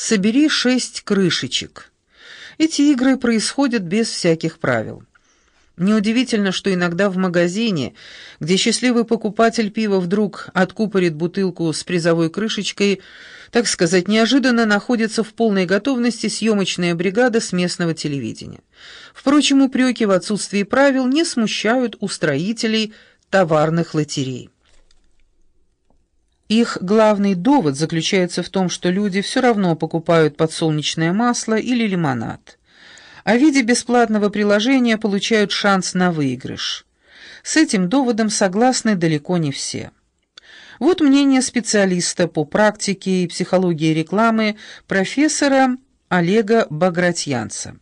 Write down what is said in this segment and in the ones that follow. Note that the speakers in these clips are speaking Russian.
«Собери шесть крышечек». Эти игры происходят без всяких правил. Неудивительно, что иногда в магазине, где счастливый покупатель пива вдруг откупорит бутылку с призовой крышечкой, так сказать, неожиданно находится в полной готовности съемочная бригада с местного телевидения. Впрочем, упреки в отсутствии правил не смущают устроителей товарных лотерей. Их главный довод заключается в том, что люди все равно покупают подсолнечное масло или лимонад а в виде бесплатного приложения получают шанс на выигрыш. С этим доводом согласны далеко не все. Вот мнение специалиста по практике и психологии рекламы профессора Олега Багратьянца.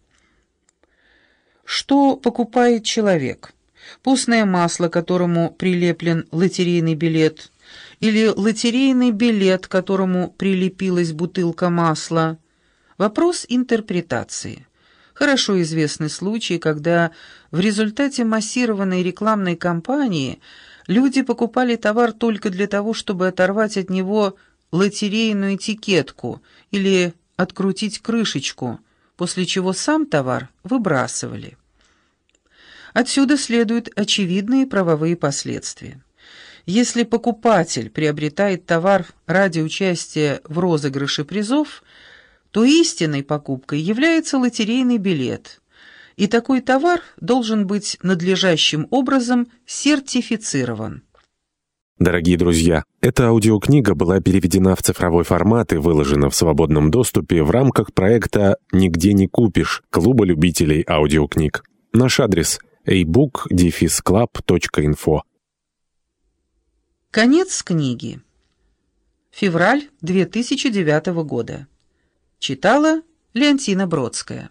Что покупает человек? Постное масло, которому прилеплен лотерейный билет, или лотерейный билет, к которому прилепилась бутылка масла? Вопрос интерпретации. Хорошо известны случаи, когда в результате массированной рекламной кампании люди покупали товар только для того, чтобы оторвать от него лотерейную этикетку или открутить крышечку, после чего сам товар выбрасывали. Отсюда следуют очевидные правовые последствия. Если покупатель приобретает товар ради участия в розыгрыше призов – то истинной покупкой является лотерейный билет, и такой товар должен быть надлежащим образом сертифицирован. Дорогие друзья, эта аудиокнига была переведена в цифровой формат и выложена в свободном доступе в рамках проекта «Нигде не купишь» Клуба любителей аудиокниг. Наш адрес – ebook-club.info Конец книги. Февраль 2009 года. Читала Леонтина Бродская.